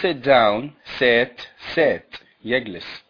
sit down sit sit يجلس